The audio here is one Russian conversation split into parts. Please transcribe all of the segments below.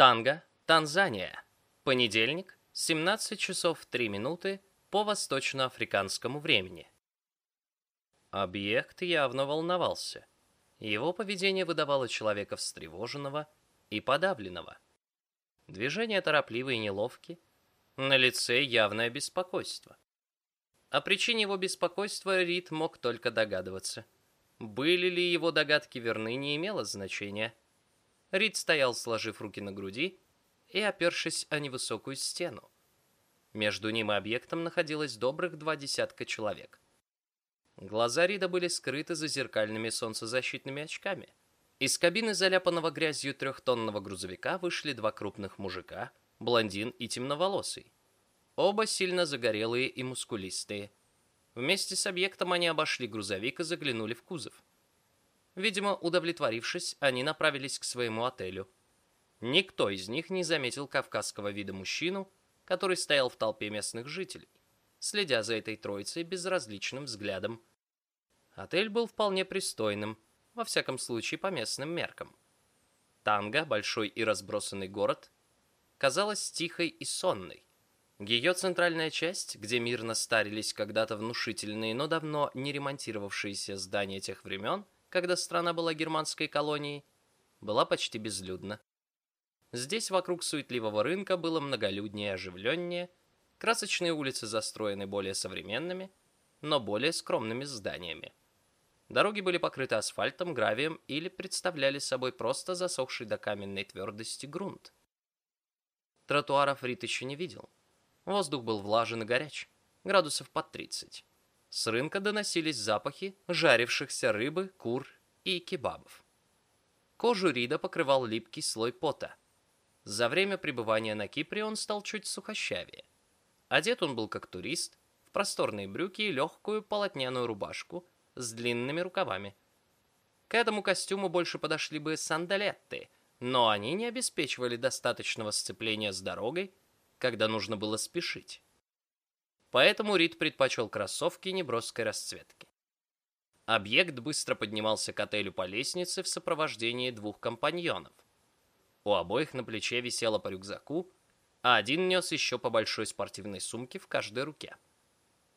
Танга, Танзания. Понедельник, 17 часов 3 минуты по восточноафриканскому времени. Объект явно волновался. Его поведение выдавало человека встревоженного и подавленного. Движения торопливые и неловки, на лице явное беспокойство. О причине его беспокойства Рид мог только догадываться. Были ли его догадки верны, не имело значения. Рид стоял, сложив руки на груди и опершись о невысокую стену. Между ним и объектом находилось добрых два десятка человек. Глаза Рида были скрыты за зеркальными солнцезащитными очками. Из кабины заляпанного грязью трехтонного грузовика вышли два крупных мужика, блондин и темноволосый. Оба сильно загорелые и мускулистые. Вместе с объектом они обошли грузовик и заглянули в кузов. Видимо, удовлетворившись, они направились к своему отелю. Никто из них не заметил кавказского вида мужчину, который стоял в толпе местных жителей, следя за этой троицей безразличным взглядом. Отель был вполне пристойным, во всяком случае по местным меркам. Танга, большой и разбросанный город, казалась тихой и сонной. Ее центральная часть, где мирно старились когда-то внушительные, но давно не ремонтировавшиеся здания тех времен, когда страна была германской колонией, была почти безлюдна. Здесь вокруг суетливого рынка было многолюднее и оживленнее, красочные улицы застроены более современными, но более скромными зданиями. Дороги были покрыты асфальтом, гравием или представляли собой просто засохший до каменной твердости грунт. Тротуаров Рит еще не видел. Воздух был влажен и горяч, градусов под 30. С рынка доносились запахи жарившихся рыбы, кур и кебабов. Кожу Рида покрывал липкий слой пота. За время пребывания на Кипре он стал чуть сухощавее. Одет он был как турист, в просторные брюки и легкую полотняную рубашку – с длинными рукавами. К этому костюму больше подошли бы сандалетты, но они не обеспечивали достаточного сцепления с дорогой, когда нужно было спешить. Поэтому Рид предпочел кроссовки неброской расцветки. Объект быстро поднимался к отелю по лестнице в сопровождении двух компаньонов. У обоих на плече висело по рюкзаку, а один нес еще по большой спортивной сумке в каждой руке.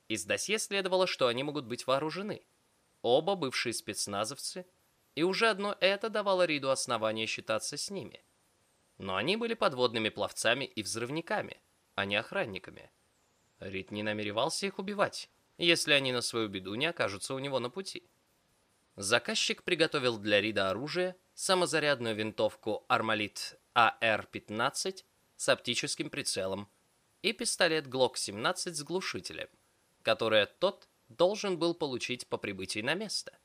Из досье следовало, что они могут быть вооружены – Оба бывшие спецназовцы, и уже одно это давало Риду основание считаться с ними. Но они были подводными пловцами и взрывниками, а не охранниками. Рид не намеревался их убивать, если они на свою беду не окажутся у него на пути. Заказчик приготовил для Рида оружие, самозарядную винтовку «Армалит АР-15» с оптическим прицелом и пистолет ГЛОК-17 с глушителем, которое тот должен был получить по прибытии на место.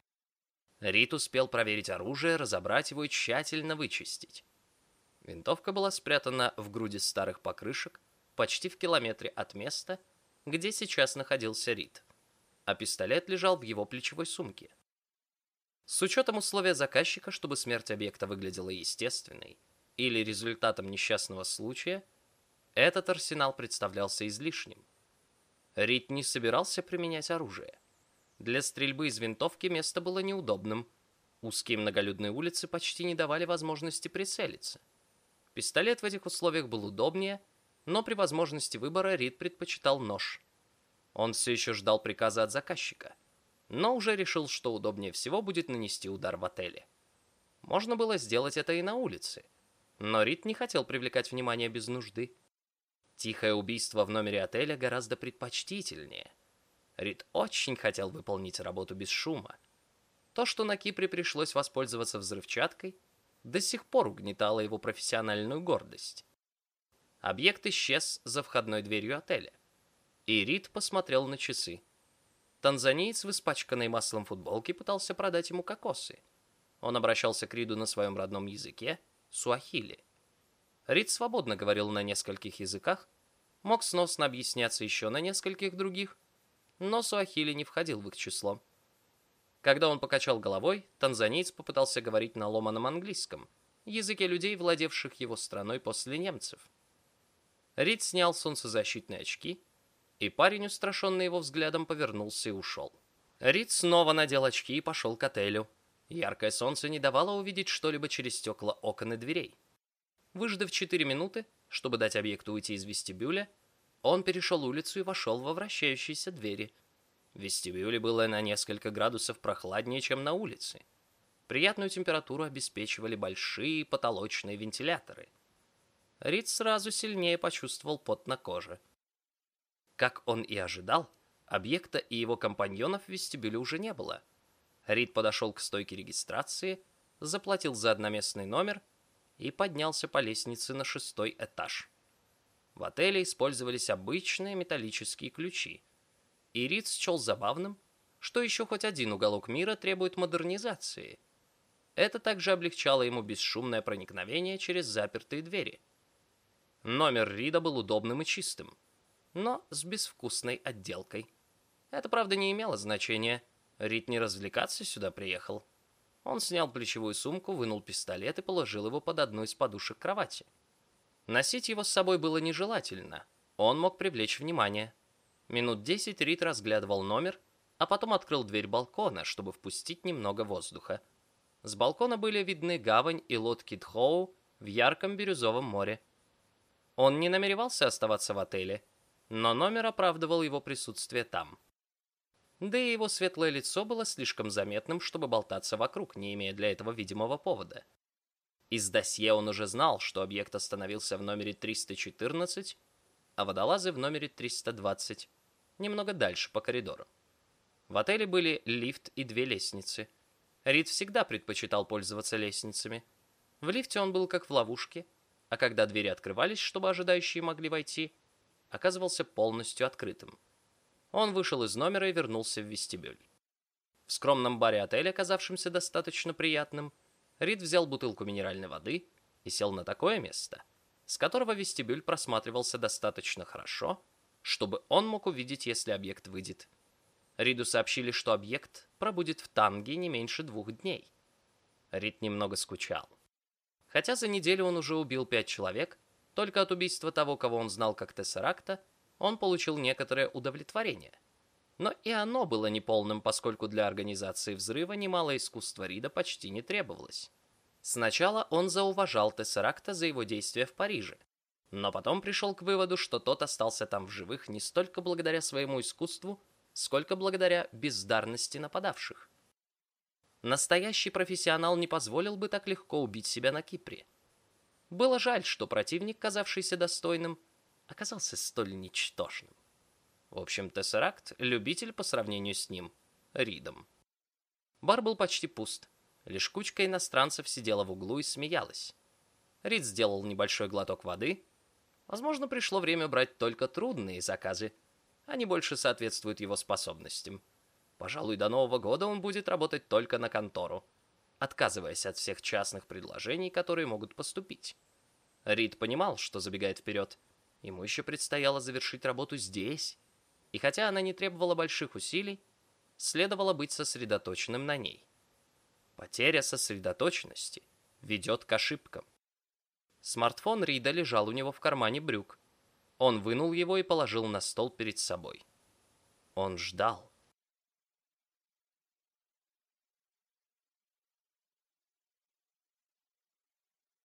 Рит успел проверить оружие, разобрать его и тщательно вычистить. Винтовка была спрятана в груди старых покрышек, почти в километре от места, где сейчас находился Рит, а пистолет лежал в его плечевой сумке. С учетом условия заказчика, чтобы смерть объекта выглядела естественной или результатом несчастного случая, этот арсенал представлялся излишним. Рид не собирался применять оружие. Для стрельбы из винтовки место было неудобным. Узкие многолюдные улицы почти не давали возможности прицелиться. Пистолет в этих условиях был удобнее, но при возможности выбора Рид предпочитал нож. Он все еще ждал приказа от заказчика, но уже решил, что удобнее всего будет нанести удар в отеле. Можно было сделать это и на улице, но Рид не хотел привлекать внимание без нужды. Тихое убийство в номере отеля гораздо предпочтительнее. Рид очень хотел выполнить работу без шума. То, что на Кипре пришлось воспользоваться взрывчаткой, до сих пор угнетало его профессиональную гордость. Объект исчез за входной дверью отеля. И Рид посмотрел на часы. Танзаниец в испачканной маслом футболке пытался продать ему кокосы. Он обращался к Риду на своем родном языке, суахили. Рид свободно говорил на нескольких языках, мог сносно объясняться еще на нескольких других, но суахили не входил в их число. Когда он покачал головой, танзанийц попытался говорить на ломаном английском, языке людей, владевших его страной после немцев. Рид снял солнцезащитные очки, и парень, устрашенный его взглядом, повернулся и ушел. Рид снова надел очки и пошел к отелю. Яркое солнце не давало увидеть что-либо через стекла окон и дверей. Выждав 4 минуты, чтобы дать объекту уйти из вестибюля, он перешел улицу и вошел во вращающиеся двери. В вестибюле было на несколько градусов прохладнее, чем на улице. Приятную температуру обеспечивали большие потолочные вентиляторы. Рид сразу сильнее почувствовал пот на коже. Как он и ожидал, объекта и его компаньонов в вестибюле уже не было. Рид подошел к стойке регистрации, заплатил за одноместный номер и поднялся по лестнице на шестой этаж. В отеле использовались обычные металлические ключи. И Рид счел забавным, что еще хоть один уголок мира требует модернизации. Это также облегчало ему бесшумное проникновение через запертые двери. Номер Рида был удобным и чистым, но с безвкусной отделкой. Это, правда, не имело значения. Рид не развлекаться сюда приехал. Он снял плечевую сумку, вынул пистолет и положил его под одну из подушек кровати. Носить его с собой было нежелательно. Он мог привлечь внимание. Минут десять Рид разглядывал номер, а потом открыл дверь балкона, чтобы впустить немного воздуха. С балкона были видны гавань и лодки Дхоу в ярком бирюзовом море. Он не намеревался оставаться в отеле, но номер оправдывал его присутствие там да и его светлое лицо было слишком заметным, чтобы болтаться вокруг, не имея для этого видимого повода. Из досье он уже знал, что объект остановился в номере 314, а водолазы в номере 320, немного дальше по коридору. В отеле были лифт и две лестницы. Рид всегда предпочитал пользоваться лестницами. В лифте он был как в ловушке, а когда двери открывались, чтобы ожидающие могли войти, оказывался полностью открытым. Он вышел из номера и вернулся в вестибюль. В скромном баре отеля, оказавшемся достаточно приятным, Рид взял бутылку минеральной воды и сел на такое место, с которого вестибюль просматривался достаточно хорошо, чтобы он мог увидеть, если объект выйдет. Риду сообщили, что объект пробудет в Танге не меньше двух дней. Рид немного скучал. Хотя за неделю он уже убил пять человек, только от убийства того, кого он знал как Тессеракта, он получил некоторое удовлетворение. Но и оно было неполным, поскольку для организации взрыва немало искусства Рида почти не требовалось. Сначала он зауважал Тессеракта за его действия в Париже, но потом пришел к выводу, что тот остался там в живых не столько благодаря своему искусству, сколько благодаря бездарности нападавших. Настоящий профессионал не позволил бы так легко убить себя на Кипре. Было жаль, что противник, казавшийся достойным, оказался столь ничтожным. В общем, Тессеракт — любитель по сравнению с ним, Ридом. Бар был почти пуст. Лишь кучка иностранцев сидела в углу и смеялась. Рид сделал небольшой глоток воды. Возможно, пришло время брать только трудные заказы. Они больше соответствуют его способностям. Пожалуй, до Нового года он будет работать только на контору, отказываясь от всех частных предложений, которые могут поступить. Рид понимал, что забегает вперед, Ему еще предстояло завершить работу здесь. И хотя она не требовала больших усилий, следовало быть сосредоточенным на ней. Потеря сосредоточенности ведет к ошибкам. Смартфон Рида лежал у него в кармане брюк. Он вынул его и положил на стол перед собой. Он ждал.